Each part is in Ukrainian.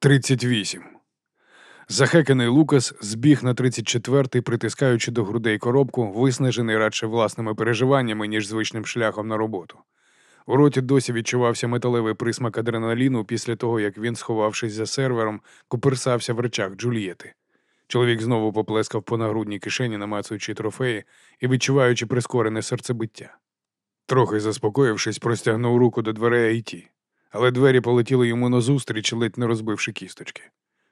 38. Захеканий Лукас збіг на 34-й, притискаючи до грудей коробку, виснажений радше власними переживаннями, ніж звичним шляхом на роботу. У роті досі відчувався металевий присмак адреналіну після того, як він, сховавшись за сервером, куперсався в речах Джульєти. Чоловік знову поплескав по нагрудній кишені, намацуючи трофеї і відчуваючи прискорене серцебиття. Трохи заспокоївшись, простягнув руку до дверей Айті, але двері полетіли йому назустріч, ледь не розбивши кісточки.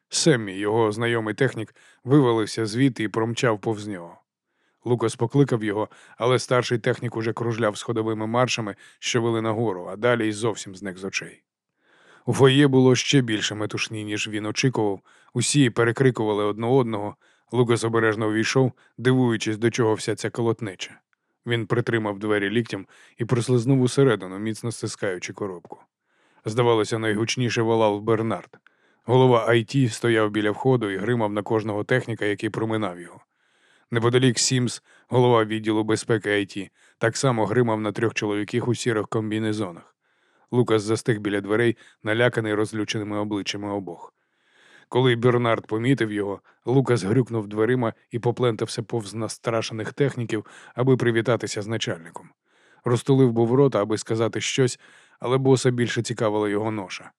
Семмі, його знайомий технік, вивалився звідти і промчав повз нього. Лукас покликав його, але старший технік уже кружляв сходовими маршами, що вели нагору, а далі й зовсім зник з очей. У фоє було ще більше метушні, ніж він очікував. Усі перекрикували одне одного. Лукас обережно увійшов, дивуючись, до чого вся ця колотнеча. Він притримав двері ліктям і прослизнув усередину, міцно стискаючи коробку. Здавалося, найгучніше волав Бернард. Голова Айті стояв біля входу і гримав на кожного техніка, який проминав його. Неподалік Сімс, голова відділу безпеки Айті, так само гримав на трьох чоловіків у сірих комбінезонах. Лукас застиг біля дверей, наляканий розлюченими обличчями обох. Коли Бернард помітив його, Лукас грюкнув дверима і поплентався повз настрашених техніків, аби привітатися з начальником. Розтулив був рота, аби сказати щось, але боса більше цікавила його ноша.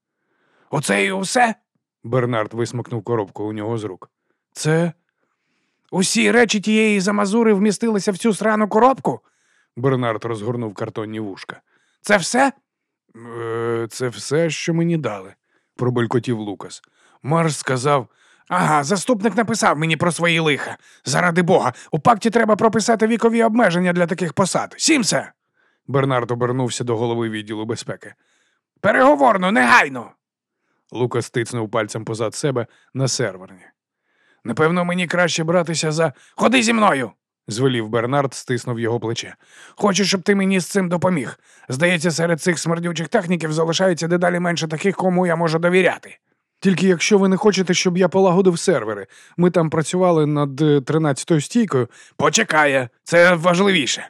Оце і усе? Бернард висмикнув коробку у нього з рук. Це. Усі речі тієї замазури вмістилися в цю срану коробку? Бернард розгорнув картонні вушка. Це все? «Е, Це все, що мені дали, пробелькотів Лукас. Марш сказав. Ага, заступник написав мені про свої лиха. Заради Бога, у пакті треба прописати вікові обмеження для таких посад. Сімсе. Бернард обернувся до голови відділу безпеки. Переговорно, негайно. Лукас тицнув пальцем позад себе на серверні. Напевно, мені краще братися за. Ходи зі мною. звелів Бернард, стиснув його плече. Хочу, щоб ти мені з цим допоміг. Здається, серед цих смердючих техніків залишається дедалі менше таких, кому я можу довіряти. Тільки якщо ви не хочете, щоб я полагодив сервери, ми там працювали над е, тринадцятою стійкою. Почекає, це важливіше.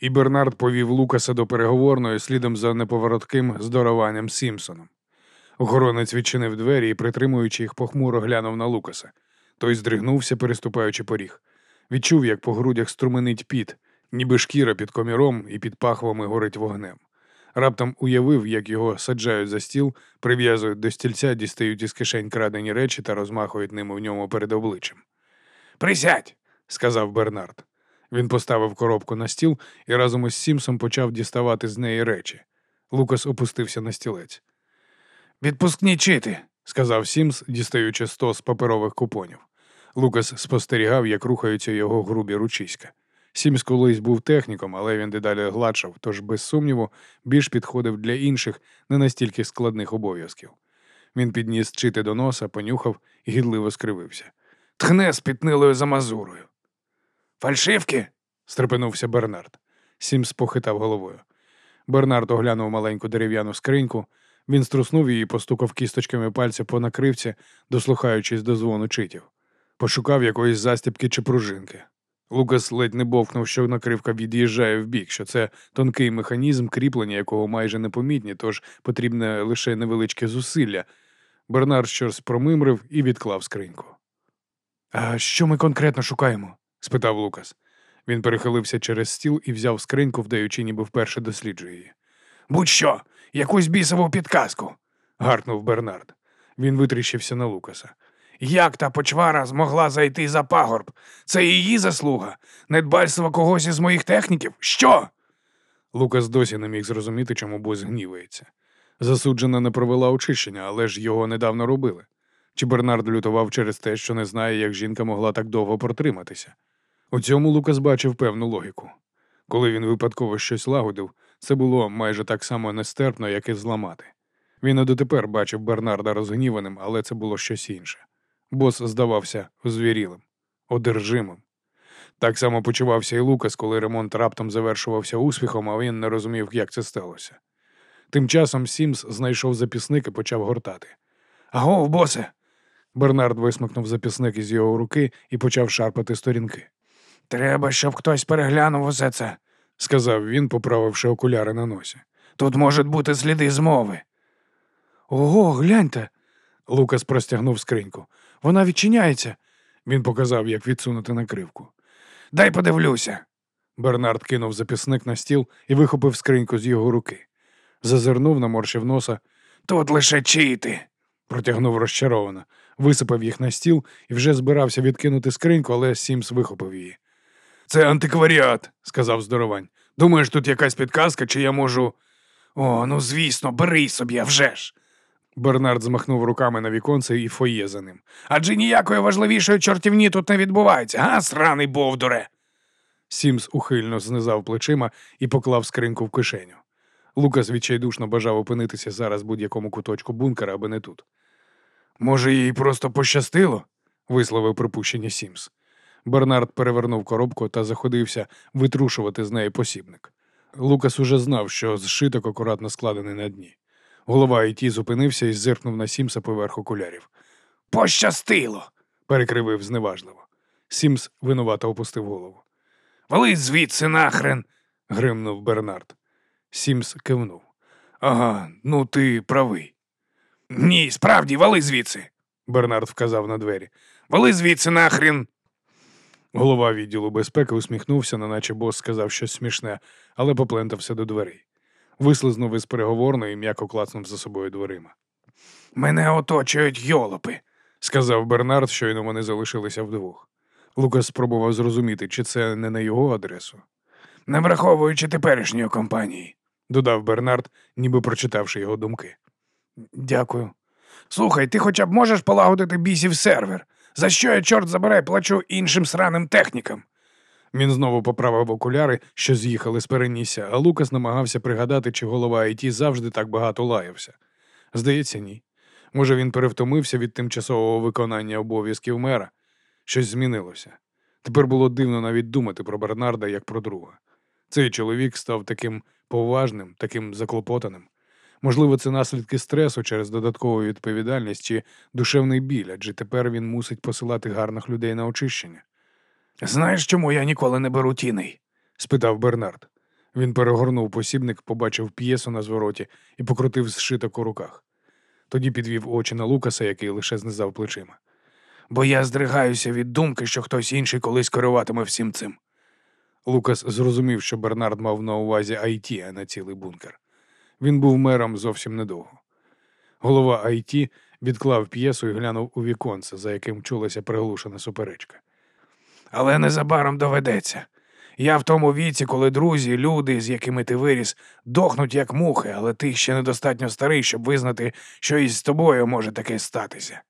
І Бернард повів Лукаса до переговорної слідом за неповоротким здорованням Сімпсоном. Охоронець відчинив двері і, притримуючи їх, похмуро глянув на Лукаса. Той здригнувся, переступаючи поріг. Відчув, як по грудях струменить піт, ніби шкіра під коміром і під пахвами горить вогнем. Раптом уявив, як його саджають за стіл, прив'язують до стільця, дістають із кишень крадені речі та розмахують ними в ньому перед обличчям. Присядь, сказав Бернард. Він поставив коробку на стіл і разом із Сімсом почав діставати з неї речі. Лукас опустився на стілець. Відпускні чити, сказав Сімс, дістаючи сто з паперових купонів. Лукас спостерігав, як рухаються його грубі ручиська. Сімс колись був техніком, але він дедалі гладшав, тож, без сумніву, більш підходив для інших не настільки складних обов'язків. Він підніс чити до носа, понюхав і гідливо скривився. Тхне з піднилою замазурою. Фальшивки? стрепенувся Бернард. Сімс похитав головою. Бернард оглянув маленьку дерев'яну скриньку. Він струснув її, постукав кісточками пальця по накривці, дослухаючись до дзвону читів. Пошукав якоїсь застібки чи пружинки. Лукас ледь не бовкнув, що накривка від'їжджає вбік, що це тонкий механізм, кріплення якого майже непомітні, тож потрібне лише невеличке зусилля. Бернард щось промимрив і відклав скриньку. А що ми конкретно шукаємо? Спитав Лукас. Він перехилився через стіл і взяв скриньку, вдаючи, ніби вперше досліджує її. Будь-що, якусь бісову підказку. гаркнув Бернард. Він витріщився на Лукаса. Як та почвара змогла зайти за пагорб? Це її заслуга? Недбальство когось із моїх техніків? Що? Лукас досі не міг зрозуміти, чому бос гнівається. Засуджена не провела очищення, але ж його недавно робили. Чи Бернард лютував через те, що не знає, як жінка могла так довго протриматися? У цьому Лукас бачив певну логіку. Коли він випадково щось лагодив, це було майже так само нестерпно, як і зламати. Він і дотепер бачив Бернарда розгніваним, але це було щось інше. Бос здавався озвірілим, одержимим. Так само почувався і Лукас, коли ремонт раптом завершувався успіхом, а він не розумів, як це сталося. Тим часом Сімс знайшов записник і почав гортати. Агов, босе. Бернард висмикнув записник із його руки і почав шарпати сторінки. Треба, щоб хтось переглянув усе це, сказав він, поправивши окуляри на носі. Тут можуть бути сліди змови. Ого, гляньте. Лукас простягнув скриньку. Вона відчиняється. Він показав, як відсунути накривку. Дай подивлюся. Бернард кинув записник на стіл і вихопив скриньку з його руки. Зазирнув, наморщив носа, Тут лише чити. протягнув розчаровано, висипав їх на стіл і вже збирався відкинути скриньку, але Сімс вихопив її. Це антикваріат. Сказав здоровань. Думаєш, тут якась підказка, чи я можу. О, ну звісно, бери собі, вже ж. Бернард змахнув руками на віконце і фоє за ним. Адже ніякої важливішої чортівні тут не відбувається, а, сраний бовдуре. Сімс ухильно знизав плечима і поклав скриньку в кишеню. Лукас відчайдушно бажав опинитися зараз будь-якому куточку бункера, аби не тут. Може, їй просто пощастило? висловив припущення Сімс. Бернард перевернув коробку та заходився витрушувати з неї посібник. Лукас уже знав, що зшиток акуратно складений на дні. Голова IT зупинився і зиркнув на Сімса поверх окулярів. Пощастило. Перекривив зневажливо. Сімс винувато опустив голову. Вали звідси нахрен. Гримнув Бернард. Сімс кивнув. Ага, ну ти правий. Ні, справді, вали звідси. Бернард вказав на двері. Вали звідси нахрен. Голова відділу безпеки усміхнувся, неначе бос сказав щось смішне, але поплентався до дверей. Вислизнув із переговорної і м'яко клацнув за собою дверима. Мене оточують йолопи. Сказав Бернард, щойно вони залишилися вдвох. Лукас спробував зрозуміти, чи це не на його адресу. Не враховуючи теперішньої компанії. Додав Бернард, ніби прочитавши його думки. Дякую. Слухай, ти хоча б можеш полагодити бісів сервер? За що я, чорт забирай, плачу іншим сраним технікам? Він знову поправив окуляри, що з'їхали з перенісся, а Лукас намагався пригадати, чи голова ІТ завжди так багато лаявся. Здається, ні. Може, він перевтомився від тимчасового виконання обов'язків мера. Щось змінилося. Тепер було дивно навіть думати про Бернарда як про друга. Цей чоловік став таким поважним, таким заклопотаним. Можливо, це наслідки стресу через додаткову відповідальність чи душевний біль, адже тепер він мусить посилати гарних людей на очищення. Знаєш, чому я ніколи не беру тіней? спитав Бернард. Він перегорнув посібник, побачив п'єсу на звороті і покрутив зшиток у руках. Тоді підвів очі на Лукаса, який лише знизав плечима. Бо я здригаюся від думки, що хтось інший колись керуватиме всім цим. Лукас зрозумів, що Бернард мав на увазі IT, а не цілий бункер. Він був мером зовсім недовго. Голова IT відклав п'єсу і глянув у віконце, за яким чулася приглушена суперечка. Але незабаром доведеться. Я в тому віці, коли друзі, люди, з якими ти виріс, дохнуть як мухи, але ти ще недостатньо старий, щоб визнати, що і з тобою може таке статися.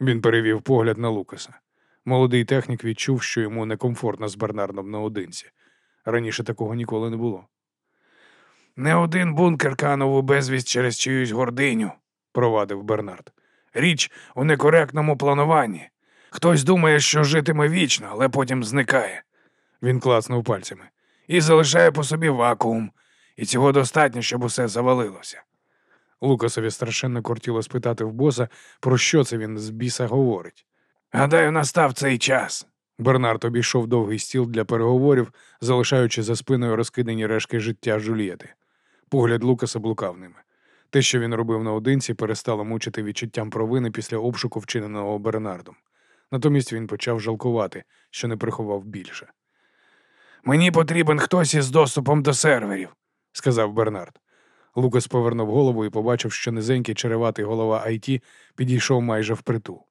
Він перевів погляд на Лукаса. Молодий технік відчув, що йому некомфортно з Бернардом наодинці. Раніше такого ніколи не було. Не один бункер канув у безвість через чиюсь гординю, Провадив Бернард. Річ у некоректному плануванні. Хтось думає, що житиме вічно, але потім зникає Він клацнув пальцями. і залишає по собі вакуум, і цього достатньо, щоб усе завалилося. Лукасові страшенно кортіло спитати в боса, про що це він з біса говорить. Гадаю, настав цей час. Бернард обійшов довгий стіл для переговорів, залишаючи за спиною розкидані решки життя Жульєти. Погляд Лукаса блукав ними. Те, що він робив наодинці, перестало мучити відчуттям провини після обшуку, вчиненого Бернардом. Натомість він почав жалкувати, що не приховав більше, Мені потрібен хтось із доступом до серверів. сказав Бернард. Лукас повернув голову і побачив, що низенький череватий голова IT підійшов майже впритул.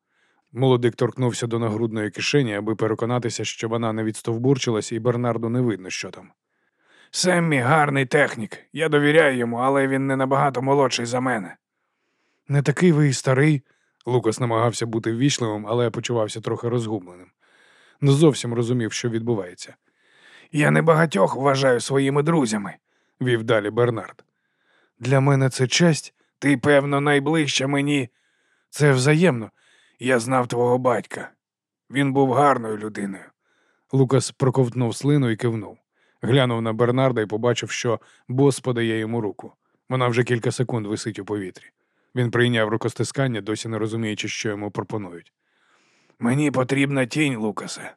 Молодик торкнувся до нагрудної кишені, аби переконатися, що вона не відстовбурчилась, і Бернарду не видно, що там. Семмі гарний технік. Я довіряю йому, але він не набагато молодший за мене. Не такий ви і старий. Лукас намагався бути ввічливим, але почувався трохи розгубленим. Не зовсім розумів, що відбувається. Я не багатьох вважаю своїми друзями. Вів далі Бернард. Для мене це честь. Ти, певно, найближча мені. Це взаємно. Я знав твого батька. Він був гарною людиною. Лукас проковтнув слину і кивнув. Глянув на Бернарда і побачив, що бос подає йому руку. Вона вже кілька секунд висить у повітрі. Він прийняв рукостискання, досі не розуміючи, що йому пропонують. Мені потрібна тінь, Лукасе.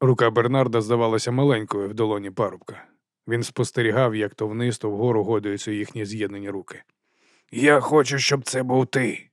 Рука Бернарда здавалася маленькою в долоні парубка. Він спостерігав, як то вниз, то вгору годуються їхні з'єднані руки. Я хочу, щоб це був ти.